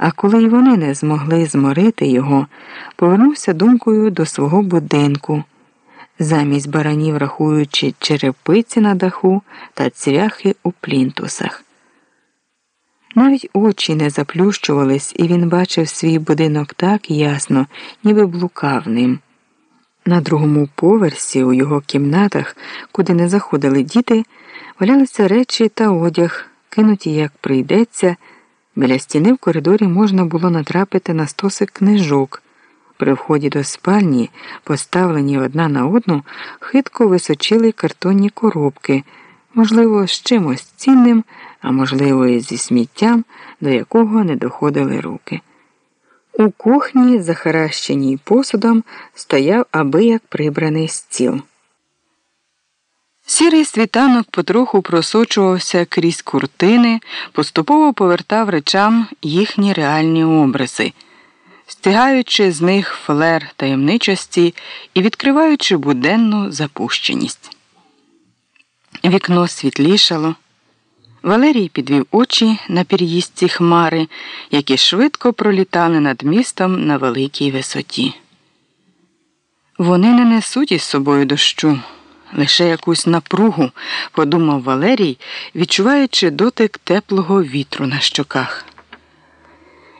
А коли й вони не змогли зморити його, повернувся думкою до свого будинку, замість баранів рахуючи черепиці на даху та цвяхи у плінтусах. Навіть очі не заплющувались, і він бачив свій будинок так ясно, ніби блукав ним. На другому поверсі, у його кімнатах, куди не заходили діти, валялися речі та одяг, кинуті, як прийдеться. Біля стіни в коридорі можна було натрапити на стосик книжок. При вході до спальні, поставлені одна на одну, хитко височили картонні коробки, можливо, з чимось цінним, а можливо, і зі сміттям, до якого не доходили руки. У кухні, захаращеній посудом, стояв аби як прибраний стіл. Сірий світанок потроху просочувався крізь куртини, поступово повертав речам їхні реальні образи, стягаючи з них флер таємничості і відкриваючи буденну запущеність. Вікно світлішало. Валерій підвів очі на переїздці хмари, які швидко пролітали над містом на великій висоті. Вони не несуть із собою дощу, лише якусь напругу, подумав Валерій, відчуваючи дотик теплого вітру на щоках.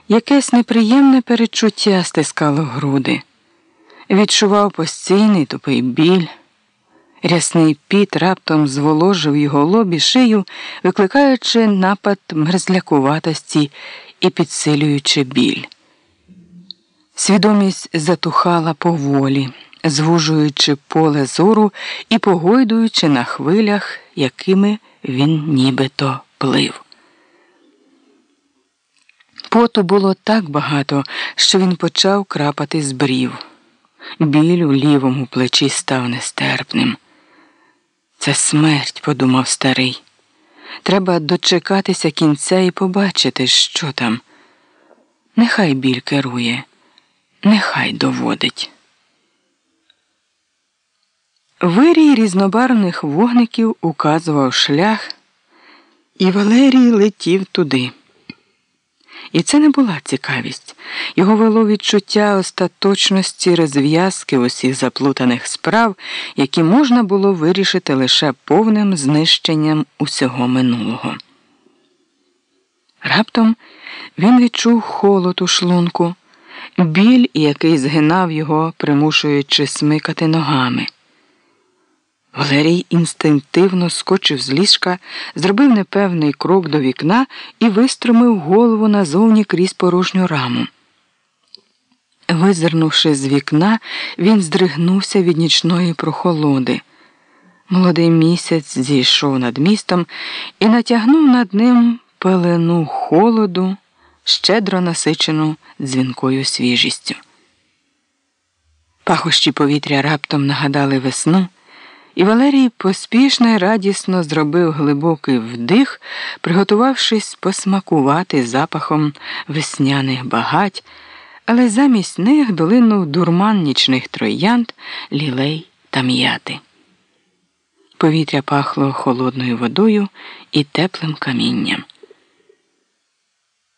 Якесь неприємне перечуття стискало груди. Відчував постійний тупий біль. Рясний піт раптом зволожив його лобі шию, викликаючи напад мерзлякуватості і підсилюючи біль. Свідомість затухала поволі, звужуючи поле зору і погойдуючи на хвилях, якими він нібито плив. Поту було так багато, що він почав крапати з брів. Біль у лівому плечі став нестерпним. Це смерть, подумав старий. Треба дочекатися кінця і побачити, що там. Нехай біль керує, нехай доводить. Вирій різнобарвних вогників указував шлях, і Валерій летів туди. І це не була цікавість. Його вело відчуття остаточності розв'язки усіх заплутаних справ, які можна було вирішити лише повним знищенням усього минулого. Раптом він відчув холод у шлунку, біль, який згинав його, примушуючи смикати ногами. Валерій інстинктивно скочив з ліжка, зробив непевний крок до вікна і виструмив голову назовні крізь порожню раму. Визирнувши з вікна, він здригнувся від нічної прохолоди. Молодий місяць зійшов над містом і натягнув над ним пелену холоду, щедро насичену дзвінкою свіжістю. Пахощі повітря раптом нагадали весну. І Валерій поспішно й радісно зробив глибокий вдих, приготувавшись посмакувати запахом весняних багать, але замість них долинув дурман нічних троянд, лілей та м'яти. Повітря пахло холодною водою і теплим камінням.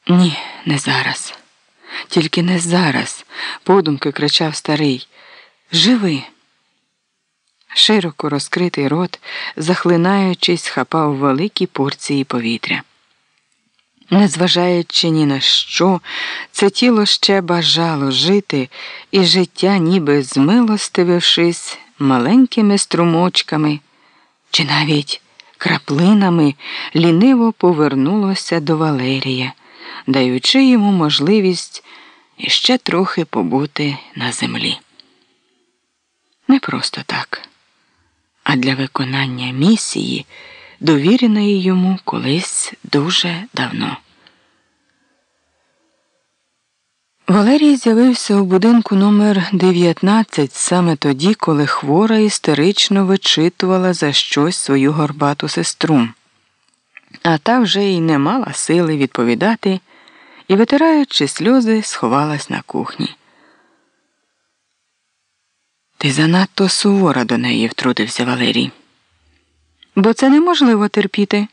Ні, не зараз. Тільки не зараз, подумки кричав старий. Живи. Широко розкритий рот, захлинаючись, хапав великі порції повітря. Незважаючи ні на що, це тіло ще бажало жити, і життя, ніби змилостивившись маленькими струмочками, чи навіть краплинами, ліниво повернулося до Валерія, даючи йому можливість іще трохи побути на землі. Не просто так а для виконання місії, довіреної йому колись дуже давно. Валерій з'явився у будинку номер 19 саме тоді, коли хвора істерично вичитувала за щось свою горбату сестру, а та вже й не мала сили відповідати і, витираючи сльози, сховалась на кухні. Ти занадто суворо до неї, втрутився Валерій. Бо це неможливо терпіти.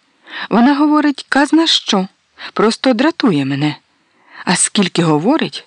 Вона говорить казна що, просто дратує мене. А скільки говорить,